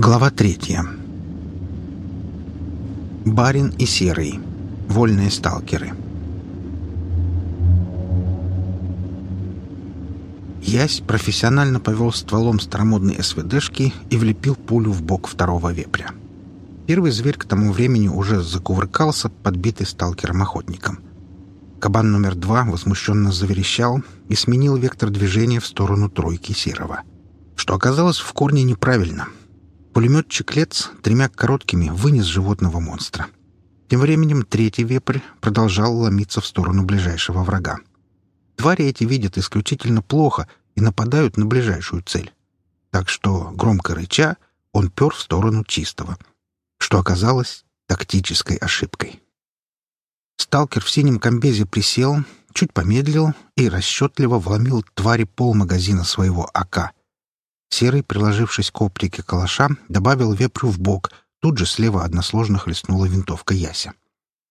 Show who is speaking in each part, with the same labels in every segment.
Speaker 1: Глава третья. Барин и Серый. Вольные сталкеры. Ясь профессионально повел стволом старомодной СВДшки и влепил пулю в бок второго вепря. Первый зверь к тому времени уже закувыркался, подбитый сталкером-охотником. Кабан номер два возмущенно заверещал и сменил вектор движения в сторону тройки Серого. Что оказалось в корне неправильно. Пулеметчик Лец тремя короткими вынес животного монстра. Тем временем третий вепрь продолжал ломиться в сторону ближайшего врага. Твари эти видят исключительно плохо и нападают на ближайшую цель. Так что, громко рыча, он пер в сторону чистого, что оказалось тактической ошибкой. Сталкер в синем комбезе присел, чуть помедлил и расчетливо вломил твари пол магазина своего АК. Серый, приложившись к оптике калаша, добавил вепрю в бок, тут же слева односложно хлестнула винтовка Яся.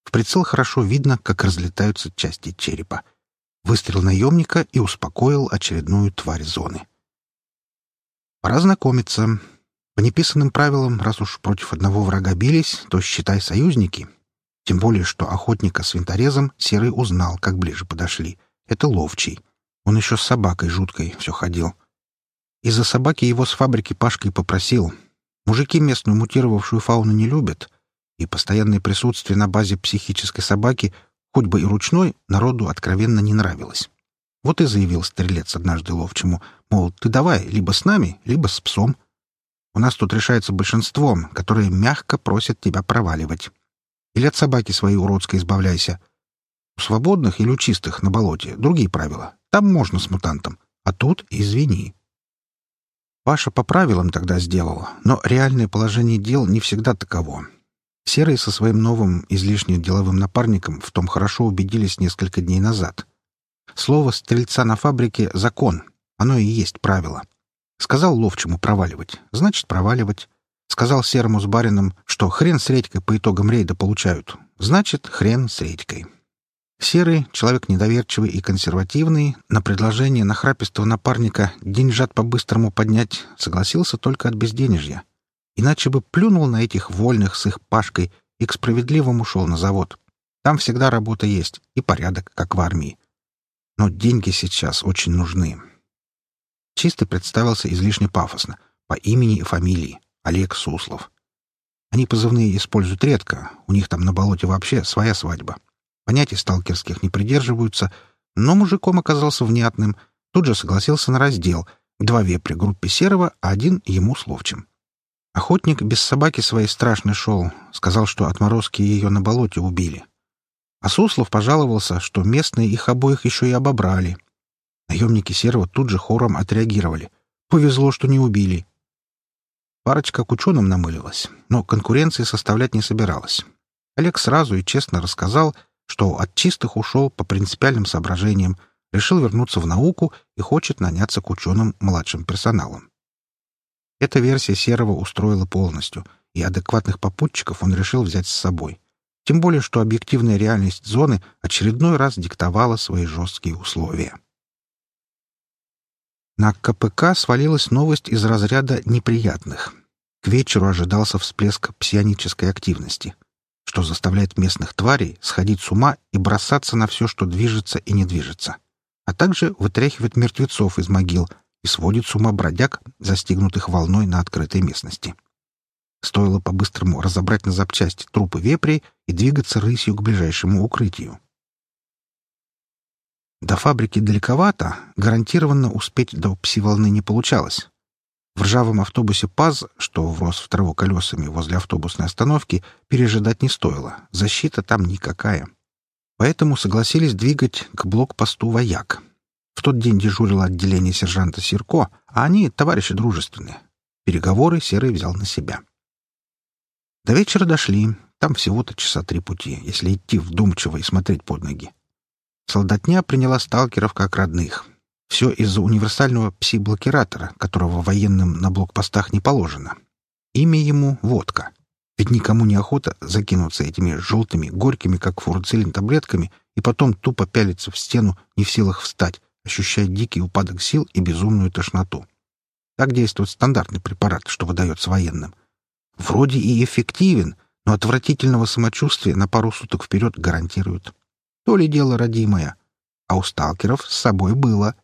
Speaker 1: В прицел хорошо видно, как разлетаются части черепа. Выстрел наемника и успокоил очередную тварь зоны. Пора знакомиться. По неписанным правилам, раз уж против одного врага бились, то считай союзники, тем более, что охотника с винторезом Серый узнал, как ближе подошли. Это ловчий. Он еще с собакой жуткой все ходил. Из-за собаки его с фабрики Пашкой попросил. Мужики местную мутировавшую фауну не любят, и постоянное присутствие на базе психической собаки, хоть бы и ручной, народу откровенно не нравилось. Вот и заявил стрелец однажды ловчему, мол, ты давай либо с нами, либо с псом. У нас тут решается большинством, которое мягко просят тебя проваливать. Или от собаки своей уродской избавляйся. У свободных или у чистых на болоте другие правила. Там можно с мутантом. А тут извини. Паша по правилам тогда сделал, но реальное положение дел не всегда таково. Серый со своим новым, излишне деловым напарником в том хорошо убедились несколько дней назад. Слово «стрельца на фабрике» — закон. Оно и есть правило. Сказал ловчему проваливать, значит проваливать. Сказал Серому с барином, что хрен с редькой по итогам рейда получают. Значит, хрен с редькой. Серый, человек недоверчивый и консервативный, на предложение нахрапистого напарника деньжат по-быстрому поднять согласился только от безденежья. Иначе бы плюнул на этих вольных с их пашкой и к справедливому шел на завод. Там всегда работа есть и порядок, как в армии. Но деньги сейчас очень нужны. Чистый представился излишне пафосно, по имени и фамилии. Олег Суслов. Они позывные используют редко, у них там на болоте вообще своя свадьба. Понятий сталкерских не придерживаются, но мужиком оказался внятным, тут же согласился на раздел. Два вепря группе Серого, а один ему с. Охотник без собаки своей страшно шел, сказал, что отморозки ее на болоте убили. А Суслов пожаловался, что местные их обоих еще и обобрали. Наемники Серого тут же хором отреагировали. Повезло, что не убили. Парочка к ученым намылилась, но конкуренции составлять не собиралась. Олег сразу и честно рассказал, что от чистых ушел по принципиальным соображениям, решил вернуться в науку и хочет наняться к ученым младшим персоналом. Эта версия Серого устроила полностью, и адекватных попутчиков он решил взять с собой. Тем более, что объективная реальность зоны очередной раз диктовала свои жесткие условия. На КПК свалилась новость из разряда неприятных. К вечеру ожидался всплеск псионической активности, что заставляет местных тварей сходить с ума и бросаться на все, что движется и не движется, а также вытряхивает мертвецов из могил и сводит с ума бродяг, застигнутых волной на открытой местности. Стоило по-быстрому разобрать на запчасти трупы вепрей и двигаться рысью к ближайшему укрытию. До фабрики далековато, гарантированно успеть до пси-волны не получалось. В ржавом автобусе ПАЗ, что врос в траву колесами возле автобусной остановки, пережидать не стоило. Защита там никакая. Поэтому согласились двигать к блокпосту «Вояк». В тот день дежурило отделение сержанта Сирко, а они — товарищи дружественные. Переговоры Серый взял на себя. До вечера дошли. Там всего-то часа три пути, если идти вдумчиво и смотреть под ноги. Солдатня приняла сталкеров как родных. Все из-за универсального пси-блокиратора, которого военным на блокпостах не положено. Имя ему — водка. Ведь никому не охота закинуться этими желтыми, горькими, как фурцилин, таблетками и потом тупо пялиться в стену, не в силах встать, ощущая дикий упадок сил и безумную тошноту. Так действует стандартный препарат, что выдается военным. Вроде и эффективен, но отвратительного самочувствия на пару суток вперед гарантируют. То ли дело родимое. А у сталкеров с собой было.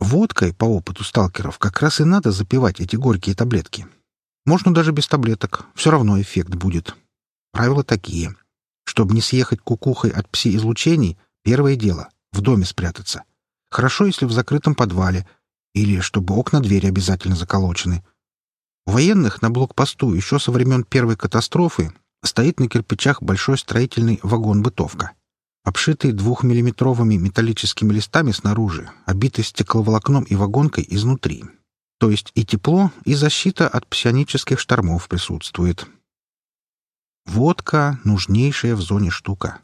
Speaker 1: Водкой, по опыту сталкеров, как раз и надо запивать эти горькие таблетки. Можно даже без таблеток, все равно эффект будет. Правила такие. Чтобы не съехать кукухой от пси-излучений, первое дело — в доме спрятаться. Хорошо, если в закрытом подвале, или чтобы окна двери обязательно заколочены — у военных на блокпосту еще со времен первой катастрофы стоит на кирпичах большой строительный вагон-бытовка, обшитый двухмиллиметровыми металлическими листами снаружи, обитый стекловолокном и вагонкой изнутри. То есть и тепло, и защита от псионических штормов присутствует. Водка — нужнейшая в зоне штука.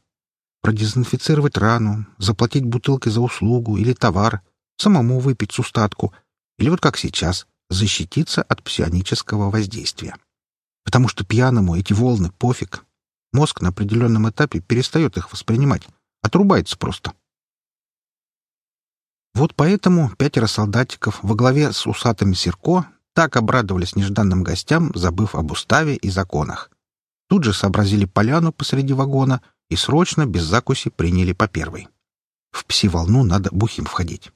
Speaker 1: Продезинфицировать рану, заплатить бутылкой за услугу или товар, самому выпить с устатку, или вот как сейчас, защититься от псионического воздействия. Потому что пьяному эти волны пофиг. Мозг на определенном этапе перестает их воспринимать, отрубается просто. Вот поэтому пятеро солдатиков во главе с усатым Серко так обрадовались нежданным гостям, забыв об уставе и законах. Тут же сообразили поляну посреди вагона и срочно, без закуси, приняли по первой. В пси-волну надо бухим входить.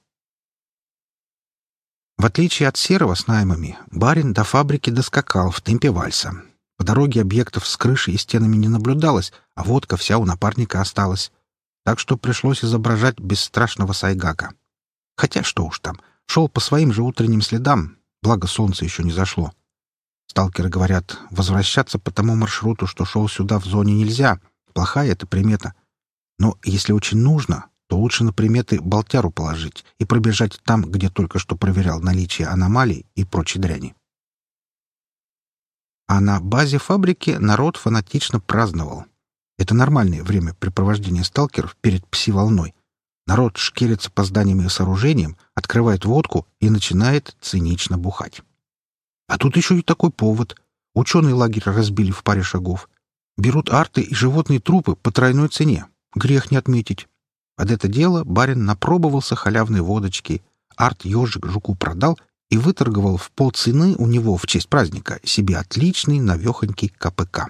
Speaker 1: В отличие от серого с наймами, барин до фабрики доскакал в темпе вальса. По дороге объектов с крышей и стенами не наблюдалось, а водка вся у напарника осталась. Так что пришлось изображать бесстрашного сайгака. Хотя что уж там, шел по своим же утренним следам, благо солнце еще не зашло. Сталкеры говорят, возвращаться по тому маршруту, что шел сюда в зоне нельзя. Плохая это примета. Но если очень нужно, то лучше на приметы болтяру положить и пробежать там, где только что проверял наличие аномалий и прочей дряни. А на базе фабрики народ фанатично праздновал. Это нормальное времяпрепровождение сталкеров перед пси-волной. Народ шкерится по зданиям и сооружениям, открывает водку и начинает цинично бухать. А тут еще и такой повод. Ученый лагерь разбили в паре шагов. Берут арты и животные трупы по тройной цене. Грех не отметить. Под это дело барин напробовался халявной водочки, арт-ежик жуку продал и выторговал в полцены у него в честь праздника себе отличный навехонький КПК.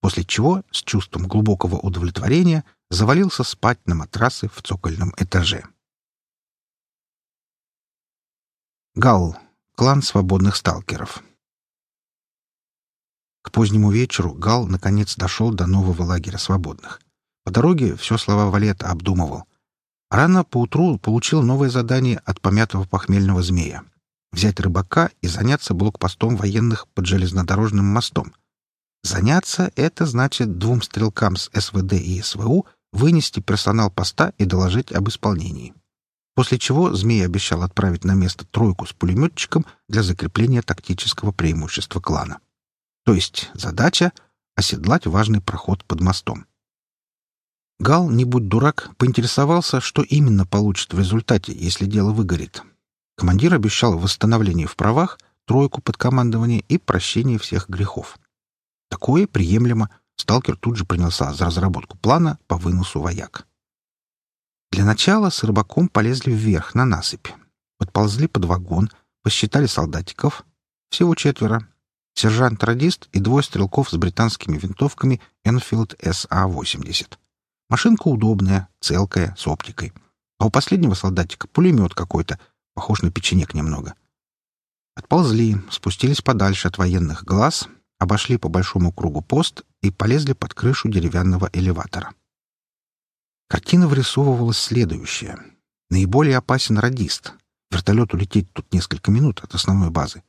Speaker 1: После чего, с чувством глубокого удовлетворения, завалился спать на матрасы в цокольном этаже. Гал. Клан свободных сталкеров. К позднему вечеру Гал наконец дошел до нового лагеря свободных. По дороге все слова Валета обдумывал. Рано поутру получил новое задание от помятого похмельного змея — взять рыбака и заняться блокпостом военных под железнодорожным мостом. Заняться — это значит двум стрелкам с СВД и СВУ вынести персонал поста и доложить об исполнении. После чего змей обещал отправить на место тройку с пулеметчиком для закрепления тактического преимущества клана. То есть задача — оседлать важный проход под мостом. Гал, не будь дурак, поинтересовался, что именно получит в результате, если дело выгорит. Командир обещал восстановление в правах, тройку под командование и прощение всех грехов. Такое приемлемо. Сталкер тут же принялся за разработку плана по выносу вояк. Для начала с рыбаком полезли вверх, на насыпь. Подползли под вагон, посчитали солдатиков. Всего четверо. Сержант-радист и двое стрелков с британскими винтовками Enfield SA-80. Машинка удобная, целкая, с оптикой. А у последнего солдатика пулемет какой-то, похож на печенек немного. Отползли, спустились подальше от военных глаз, обошли по большому кругу пост и полезли под крышу деревянного элеватора. Картина вырисовывалась следующая. Наиболее опасен радист. Вертолету лететь тут несколько минут от основной базы.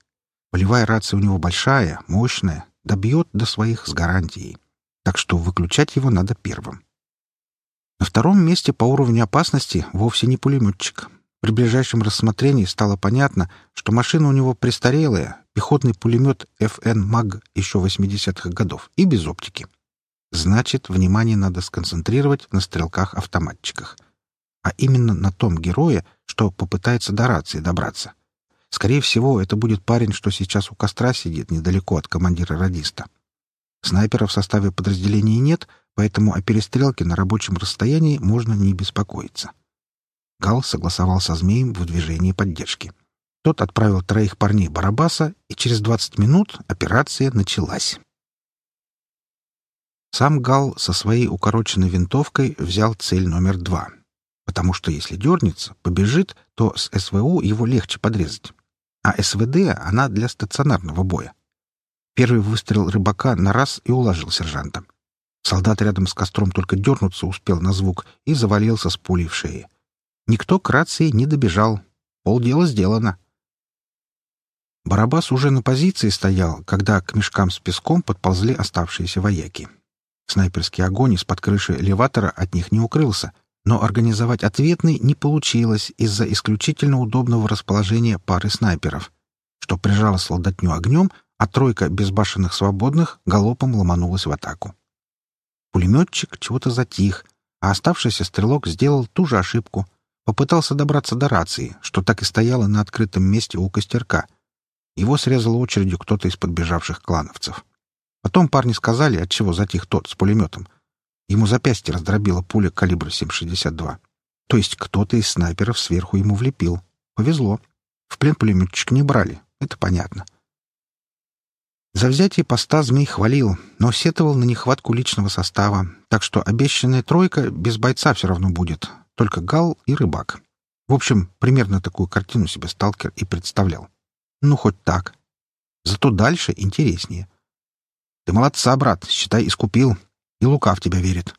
Speaker 1: Полевая рация у него большая, мощная, добьет до своих с гарантией. Так что выключать его надо первым. На втором месте по уровню опасности вовсе не пулеметчик. При ближайшем рассмотрении стало понятно, что машина у него престарелая, пехотный пулемет FN МАГ еще 80-х годов и без оптики. Значит, внимание надо сконцентрировать на стрелках-автоматчиках. А именно на том герое, что попытается до рации добраться. Скорее всего, это будет парень, что сейчас у костра сидит недалеко от командира радиста. Снайпера в составе подразделения нет, поэтому о перестрелке на рабочем расстоянии можно не беспокоиться. Гал согласовал со змеем в движении поддержки. Тот отправил троих парней Барабаса, и через 20 минут операция началась. Сам Гал со своей укороченной винтовкой взял цель номер два, потому что если дернется, побежит, то с СВУ его легче подрезать. А СВД она для стационарного боя. Первый выстрел рыбака на раз и уложил сержанта. Солдат рядом с костром только дернуться успел на звук и завалился с пулей в шее. Никто к рации не добежал. Полдела сделано. Барабас уже на позиции стоял, когда к мешкам с песком подползли оставшиеся вояки. Снайперский огонь из-под крыши элеватора от них не укрылся, но организовать ответный не получилось из-за исключительно удобного расположения пары снайперов, что прижало солдатню огнем, а тройка безбашенных свободных галопом ломанулась в атаку. Пулеметчик чего-то затих, а оставшийся стрелок сделал ту же ошибку. Попытался добраться до рации, что так и стояло на открытом месте у костерка. Его срезал очередью кто-то из подбежавших клановцев. Потом парни сказали, отчего затих тот с пулеметом. Ему запястье раздробила пуля калибра 7,62. То есть кто-то из снайперов сверху ему влепил. Повезло. В плен пулеметчик не брали. Это понятно. За взятие поста Змей хвалил, но сетовал на нехватку личного состава, так что обещанная тройка без бойца все равно будет, только Гал и Рыбак. В общем, примерно такую картину себе сталкер и представлял. Ну, хоть так. Зато дальше интереснее — ты молодца, брат, считай, искупил. И Лука в тебя верит.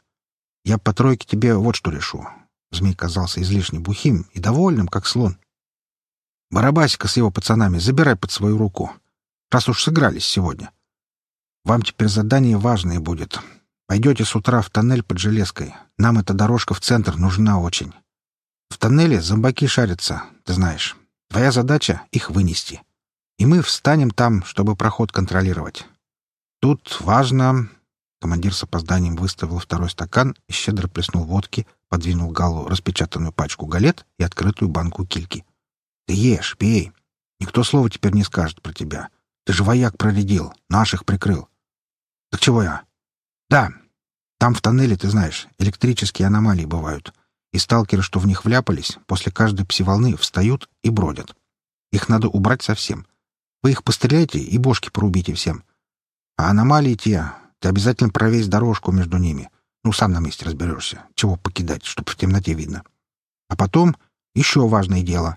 Speaker 1: Я по тройке тебе вот что решу. Змей казался излишне бухим и довольным, как слон. Барабасика с его пацанами забирай под свою руку, раз уж сыгрались сегодня. Вам теперь задание важное будет. Пойдете с утра в тоннель под железкой. Нам эта дорожка в центр нужна очень. В тоннеле зомбаки шарятся, ты знаешь. Твоя задача — их вынести. И мы встанем там, чтобы проход контролировать. Тут важно...» Командир с опозданием выставил второй стакан и щедро плеснул водки, подвинул Галу распечатанную пачку галет и открытую банку кильки. «Ты ешь, пей. Никто слова теперь не скажет про тебя. Ты же вояк проредил, наших прикрыл». «Так чего я?» «Да. Там в тоннеле, ты знаешь, электрические аномалии бывают. И сталкеры, что в них вляпались, после каждой пси-волны встают и бродят. Их надо убрать совсем. Вы их постреляйте и бошки порубите всем. А аномалии те, ты обязательно провесь дорожку между ними. Ну, сам на месте разберешься. Чего покидать, чтобы в темноте видно. А потом еще важное дело.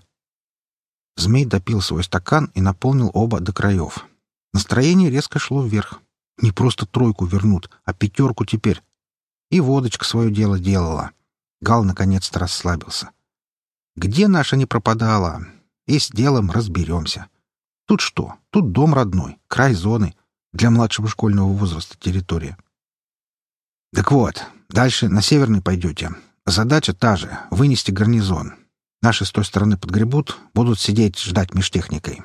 Speaker 1: Змей допил свой стакан и наполнил оба до краев. Настроение резко шло вверх. Не просто тройку вернут, а пятерку теперь. И водочка свое дело делала. Гал наконец-то расслабился. Где наша не пропадала? И с делом разберемся. Тут что? Тут дом родной, край зоны — для младшего школьного возраста территория. Так вот, дальше на северный пойдете. Задача та же — вынести гарнизон. Наши с той стороны подгребут, будут сидеть, ждать межтехникой.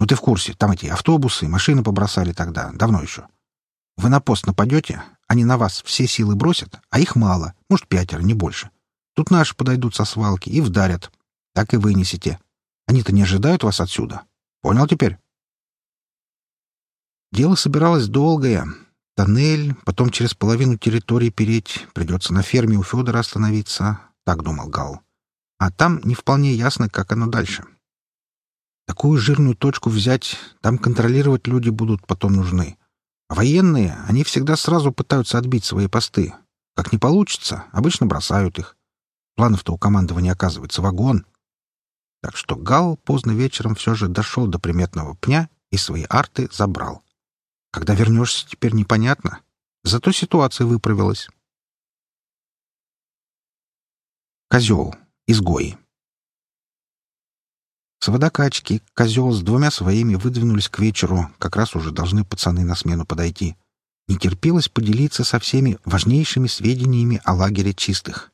Speaker 1: Ну ты в курсе, там эти автобусы, машины побросали тогда, давно еще. Вы на пост нападете, они на вас все силы бросят, а их мало, может, пятеро, не больше. Тут наши подойдут со свалки и вдарят. Так и вынесете. Они-то не ожидают вас отсюда. Понял теперь? Дело собиралось долгое. Тоннель, потом через половину территории переть, придется на ферме у Федора остановиться, — так думал Гал. А там не вполне ясно, как оно дальше. Такую жирную точку взять, там контролировать люди будут потом нужны. А военные, они всегда сразу пытаются отбить свои посты. Как не получится, обычно бросают их. Планов-то у командования оказывается вагон. Так что Гал поздно вечером все же дошел до приметного пня и свои арты забрал. Когда вернешься, теперь непонятно. Зато ситуация выправилась. Козел. Изгои. С водокачки козел с двумя своими выдвинулись к вечеру, как раз уже должны пацаны на смену подойти. Не терпелось поделиться со всеми важнейшими сведениями о лагере чистых.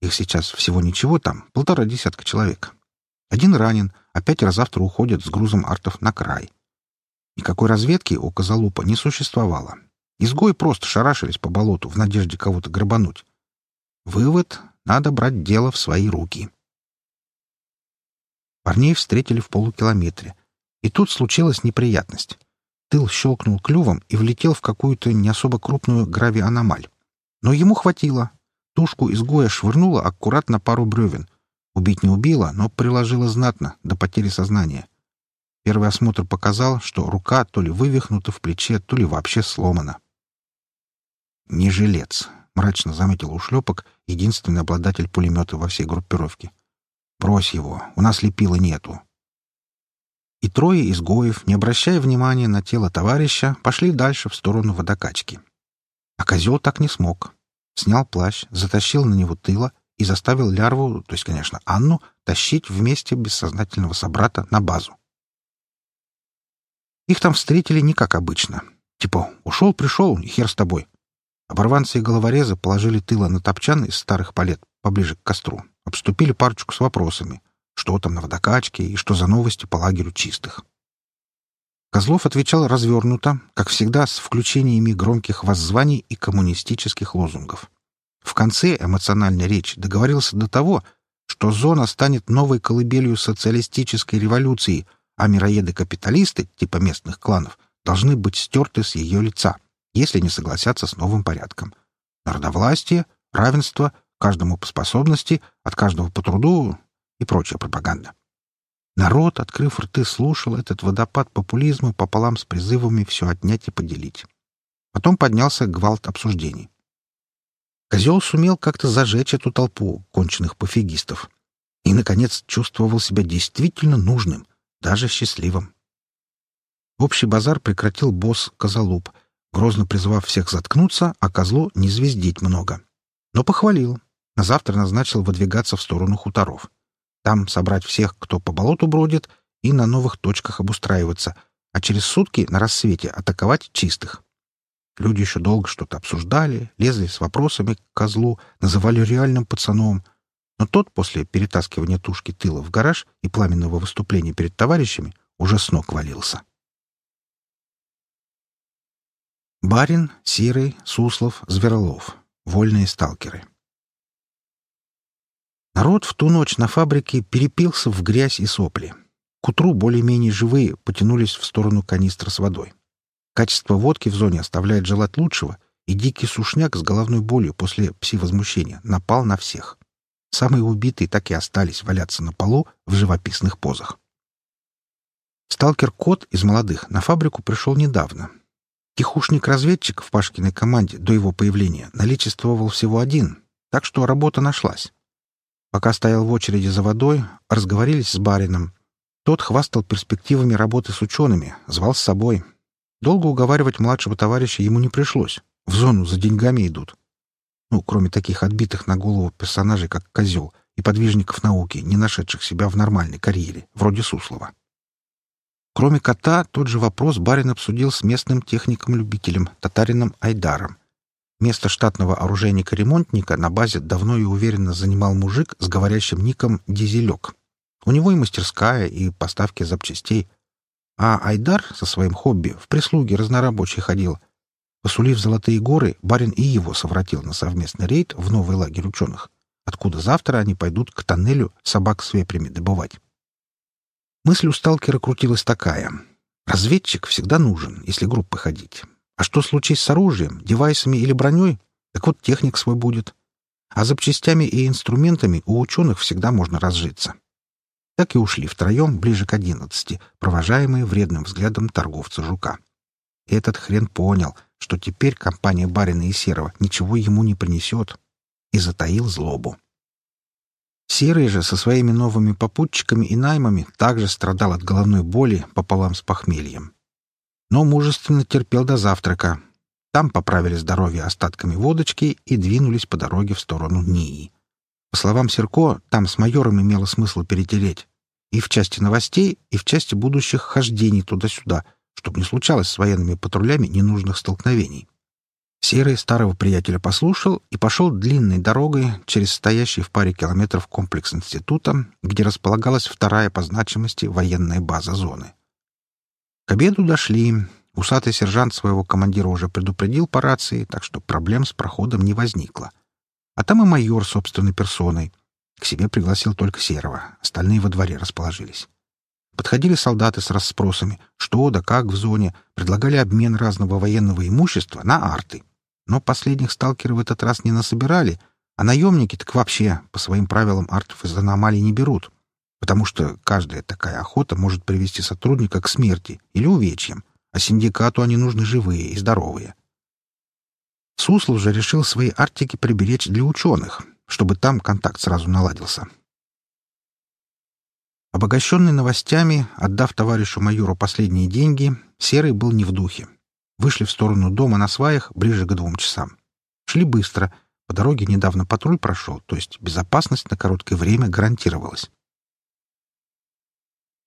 Speaker 1: Их сейчас всего ничего там, полтора десятка человек. Один ранен, а пятеро завтра уходят с грузом артов на край. Никакой разведки у Козалупа не существовало. Изгои просто шарашились по болоту в надежде кого-то грабануть. Вывод — надо брать дело в свои руки. Парней встретили в полукилометре. И тут случилась неприятность. Тыл щелкнул клювом и влетел в какую-то не особо крупную гравианомаль. Но ему хватило. Тушку изгоя швырнуло аккуратно пару бревен. Убить не убила, но приложила знатно, до потери сознания. Первый осмотр показал, что рука то ли вывихнута в плече, то ли вообще сломана. «Не жилец», — мрачно заметил ушлепок, единственный обладатель пулемета во всей группировке. «Брось его, у нас лепила нету». И трое изгоев, не обращая внимания на тело товарища, пошли дальше в сторону водокачки. А козел так не смог. Снял плащ, затащил на него тыло и заставил лярву, то есть, конечно, Анну, тащить вместе бессознательного собрата на базу. Их там встретили не как обычно. Типа, ушел-пришел, хер с тобой. Оборванцы и головорезы положили тыло на топчан из старых палет поближе к костру, обступили парочку с вопросами, что там на водокачке и что за новости по лагерю чистых. Козлов отвечал развернуто, как всегда, с включениями громких воззваний и коммунистических лозунгов. В конце эмоциональной речи договорился до того, что зона станет новой колыбелью социалистической революции, а мироеды-капиталисты, типа местных кланов, должны быть стерты с ее лица, если не согласятся с новым порядком. Народовластие, равенство, каждому по способности, от каждого по труду и прочая пропаганда. Народ, открыв рты, слушал этот водопад популизма пополам с призывами все отнять и поделить. Потом поднялся гвалт обсуждений. Козел сумел как-то зажечь эту толпу конченых пофигистов и, наконец, чувствовал себя действительно нужным, даже счастливым. Общий базар прекратил босс Козолуб, грозно призвав всех заткнуться, а козлу не звездить много. Но похвалил. На завтра назначил выдвигаться в сторону хуторов. Там собрать всех, кто по болоту бродит, и на новых точках обустраиваться, а через сутки на рассвете атаковать чистых. Люди еще долго что-то обсуждали, лезли с вопросами к козлу, называли реальным пацаном. Но тот после перетаскивания тушки тыла в гараж и пламенного выступления перед товарищами уже с ног валился. Барин, Сирый, Суслов, Зверолов. Вольные сталкеры. Народ в ту ночь на фабрике перепился в грязь и сопли. К утру более-менее живые потянулись в сторону канистра с водой. Качество водки в зоне оставляет желать лучшего, и дикий сушняк с головной болью после пси-возмущения напал на всех. Самые убитые так и остались валяться на полу в живописных позах. Сталкер-кот из молодых на фабрику пришел недавно. Тихушник-разведчик в Пашкиной команде до его появления наличествовал всего один, так что работа нашлась. Пока стоял в очереди за водой, разговорились с барином. Тот хвастал перспективами работы с учеными, звал с собой — Долго уговаривать младшего товарища ему не пришлось. В зону за деньгами идут. Ну, кроме таких отбитых на голову персонажей, как Козел, и подвижников науки, не нашедших себя в нормальной карьере, вроде Суслова. Кроме кота, тот же вопрос барин обсудил с местным техником-любителем, татарином Айдаром. Место штатного оружейника-ремонтника на базе давно и уверенно занимал мужик с говорящим ником «Дизелек». У него и мастерская, и поставки запчастей, а Айдар со своим хобби в прислуге разнорабочий ходил. Посулив золотые горы, барин и его совратил на совместный рейд в новый лагерь ученых, откуда завтра они пойдут к тоннелю собак с вепрями добывать. Мысль у сталкера крутилась такая. Разведчик всегда нужен, если группы ходить. А что случись с оружием, девайсами или броней? Так вот техник свой будет. А запчастями и инструментами у ученых всегда можно разжиться так и ушли втроем ближе к одиннадцати, провожаемые вредным взглядом торговца жука. Этот хрен понял, что теперь компания Барина и Серого ничего ему не принесет, и затаил злобу. Серый же со своими новыми попутчиками и наймами также страдал от головной боли пополам с похмельем. Но мужественно терпел до завтрака. Там поправили здоровье остатками водочки и двинулись по дороге в сторону НИИ. По словам Серко, там с майором имело смысл перетереть. И в части новостей, и в части будущих хождений туда-сюда, чтобы не случалось с военными патрулями ненужных столкновений. Серый старого приятеля послушал и пошел длинной дорогой через стоящий в паре километров комплекс института, где располагалась вторая по значимости военная база зоны. К обеду дошли. Усатый сержант своего командира уже предупредил по рации, так что проблем с проходом не возникло. А там и майор собственной персоной. К себе пригласил только Серого, остальные во дворе расположились. Подходили солдаты с расспросами, что да как в зоне, предлагали обмен разного военного имущества на арты. Но последних сталкеры в этот раз не насобирали, А наемники так вообще по своим правилам артов из аномалий не берут, потому что каждая такая охота может привести сотрудника к смерти или увечьям, а синдикату они нужны живые и здоровые. Суслов же решил свои артики приберечь для ученых, чтобы там контакт сразу наладился. Обогащенный новостями, отдав товарищу майору последние деньги, Серый был не в духе. Вышли в сторону дома на сваях ближе к двум часам. Шли быстро. По дороге недавно патруль прошел, то есть безопасность на короткое время гарантировалась.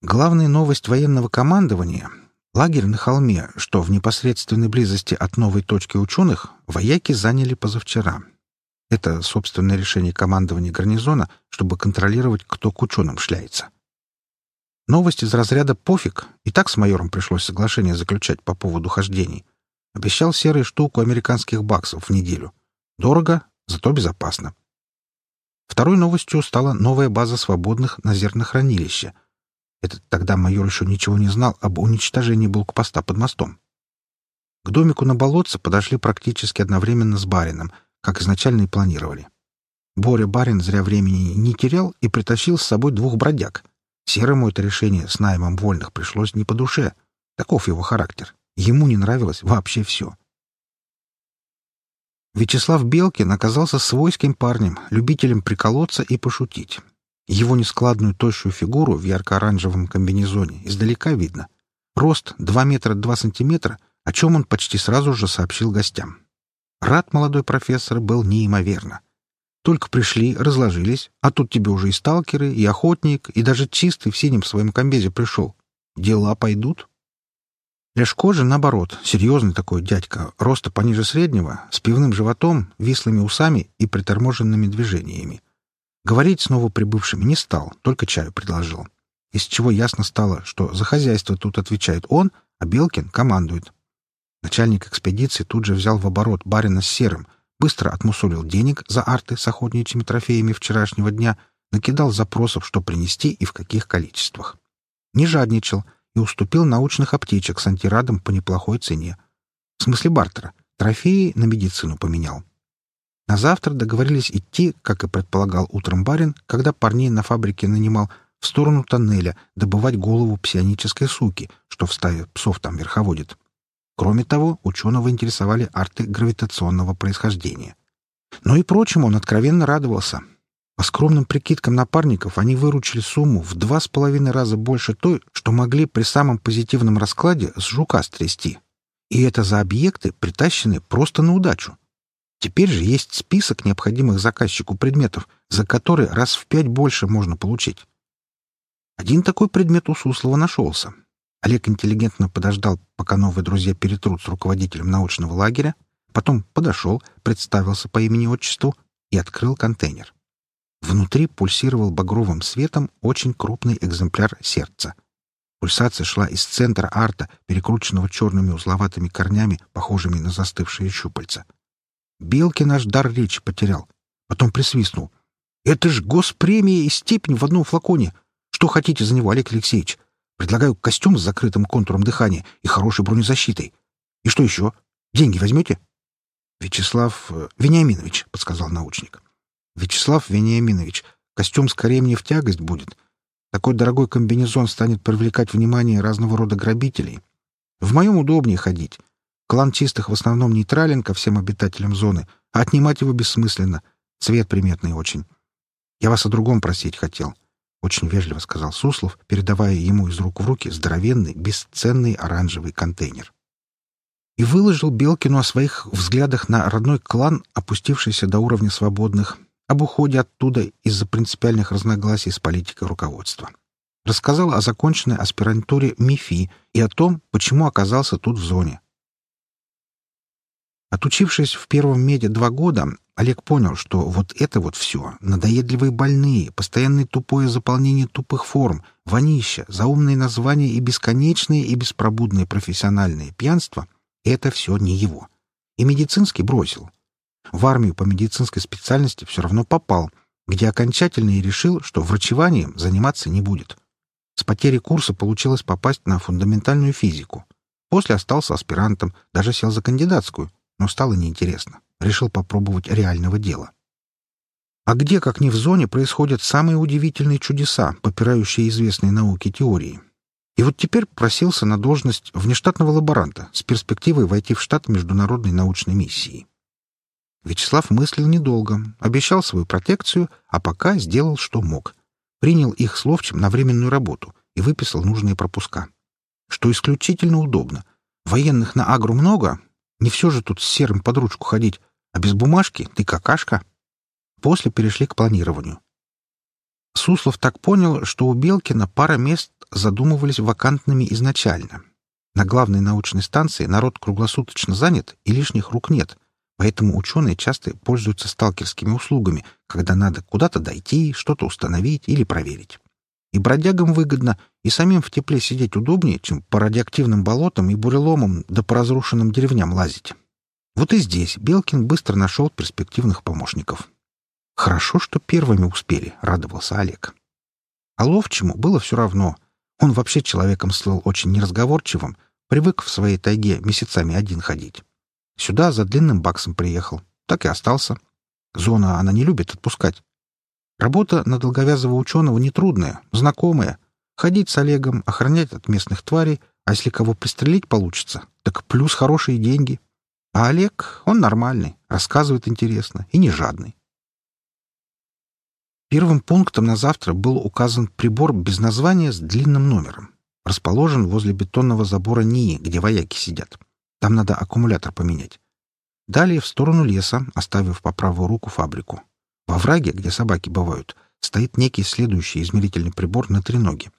Speaker 1: Главная новость военного командования — лагерь на холме, что в непосредственной близости от новой точки ученых, вояки заняли позавчера. Это собственное решение командования гарнизона, чтобы контролировать, кто к ученым шляется. Новость из разряда «пофиг» и так с майором пришлось соглашение заключать по поводу хождений. Обещал серый штуку американских баксов в неделю. Дорого, зато безопасно. Второй новостью стала новая база свободных на зернохранилище. Это тогда майор еще ничего не знал об уничтожении блокпоста под мостом. К домику на болотце подошли практически одновременно с барином, как изначально и планировали. Боря барин зря времени не терял и притащил с собой двух бродяг — Серому это решение с наймом вольных пришлось не по душе. Таков его характер. Ему не нравилось вообще все. Вячеслав Белкин оказался свойским парнем, любителем приколоться и пошутить. Его нескладную тощую фигуру в ярко-оранжевом комбинезоне издалека видно. Рост 2 метра 2 сантиметра, о чем он почти сразу же сообщил гостям. Рад молодой профессор был неимоверно. Только пришли, разложились, а тут тебе уже и сталкеры, и охотник, и даже чистый в синем своем комбезе пришел. Дела пойдут. Ляшко же, наоборот, серьезный такой дядька, роста пониже среднего, с пивным животом, вислыми усами и приторможенными движениями. Говорить с новоприбывшими не стал, только чаю предложил. Из чего ясно стало, что за хозяйство тут отвечает он, а Белкин командует. Начальник экспедиции тут же взял в оборот барина с серым — быстро отмусолил денег за арты с охотничьими трофеями вчерашнего дня, накидал запросов, что принести и в каких количествах. Не жадничал и уступил научных аптечек с антирадом по неплохой цене. В смысле бартера. Трофеи на медицину поменял. На завтра договорились идти, как и предполагал утром барин, когда парней на фабрике нанимал, в сторону тоннеля добывать голову псионической суки, что в стае псов там верховодит. Кроме того, ученого интересовали арты гравитационного происхождения. Но и прочему он откровенно радовался. По скромным прикидкам напарников они выручили сумму в два с половиной раза больше той, что могли при самом позитивном раскладе с жука стрясти. И это за объекты, притащенные просто на удачу. Теперь же есть список необходимых заказчику предметов, за которые раз в пять больше можно получить. Один такой предмет у Суслова нашелся. Олег интеллигентно подождал, пока новые друзья перетрут с руководителем научного лагеря, потом подошел, представился по имени-отчеству и открыл контейнер. Внутри пульсировал багровым светом очень крупный экземпляр сердца. Пульсация шла из центра арта, перекрученного черными узловатыми корнями, похожими на застывшие щупальца. Белки наш дар речи потерял. Потом присвистнул. «Это ж госпремия и степень в одном флаконе! Что хотите за него, Олег Алексеевич? Предлагаю костюм с закрытым контуром дыхания и хорошей бронезащитой. И что еще? Деньги возьмете?» «Вячеслав э, Вениаминович», — подсказал научник. «Вячеслав Вениаминович, костюм скорее мне в тягость будет. Такой дорогой комбинезон станет привлекать внимание разного рода грабителей. В моем удобнее ходить. Клан чистых в основном нейтрален ко всем обитателям зоны, а отнимать его бессмысленно. Цвет приметный очень. Я вас о другом просить хотел. — очень вежливо сказал Суслов, передавая ему из рук в руки здоровенный, бесценный оранжевый контейнер. И выложил Белкину о своих взглядах на родной клан, опустившийся до уровня свободных, об уходе оттуда из-за принципиальных разногласий с политикой руководства. Рассказал о законченной аспирантуре МИФИ и о том, почему оказался тут в зоне. Отучившись в первом меде два года, Олег понял, что вот это вот все, надоедливые больные, постоянное тупое заполнение тупых форм, вонища, заумные названия и бесконечные и беспробудные профессиональные пьянства — это все не его. И медицинский бросил. В армию по медицинской специальности все равно попал, где окончательно и решил, что врачеванием заниматься не будет. С потери курса получилось попасть на фундаментальную физику. После остался аспирантом, даже сел за кандидатскую, но стало неинтересно. Решил попробовать реального дела. А где, как ни в зоне, происходят самые удивительные чудеса, попирающие известные науки теории. И вот теперь просился на должность внештатного лаборанта с перспективой войти в штат международной научной миссии. Вячеслав мыслил недолго, обещал свою протекцию, а пока сделал, что мог. Принял их с Ловчим на временную работу и выписал нужные пропуска. Что исключительно удобно. Военных на агру много, не все же тут с серым под ручку ходить, а без бумажки ты какашка. После перешли к планированию. Суслов так понял, что у Белкина пара мест задумывались вакантными изначально. На главной научной станции народ круглосуточно занят и лишних рук нет, поэтому ученые часто пользуются сталкерскими услугами, когда надо куда-то дойти, что-то установить или проверить. И бродягам выгодно, и самим в тепле сидеть удобнее, чем по радиоактивным болотам и буреломам да по разрушенным деревням лазить. Вот и здесь Белкин быстро нашел перспективных помощников. Хорошо, что первыми успели, радовался Олег. А ловчему было все равно. Он вообще человеком слыл очень неразговорчивым, привык в своей тайге месяцами один ходить. Сюда за длинным баксом приехал. Так и остался. Зона она не любит отпускать. Работа на долговязого ученого нетрудная, знакомая. Ходить с Олегом, охранять от местных тварей, а если кого пристрелить получится, так плюс хорошие деньги. А Олег, он нормальный, рассказывает интересно и не жадный. Первым пунктом на завтра был указан прибор без названия с длинным номером. Расположен возле бетонного забора НИИ, где вояки сидят. Там надо аккумулятор поменять. Далее в сторону леса, оставив по правую руку фабрику. Во враге, где собаки бывают, стоит некий следующий измерительный прибор на треноге.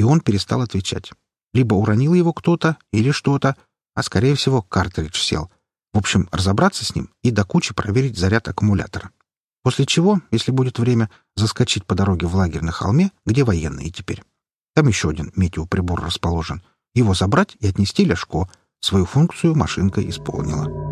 Speaker 1: И он перестал отвечать. Либо уронил его кто-то или что-то, а, скорее всего, картридж сел. В общем, разобраться с ним и до кучи проверить заряд аккумулятора. После чего, если будет время, заскочить по дороге в лагерь на холме, где военные теперь. Там еще один метеоприбор расположен. Его забрать и отнести Ляшко. Свою функцию машинка исполнила.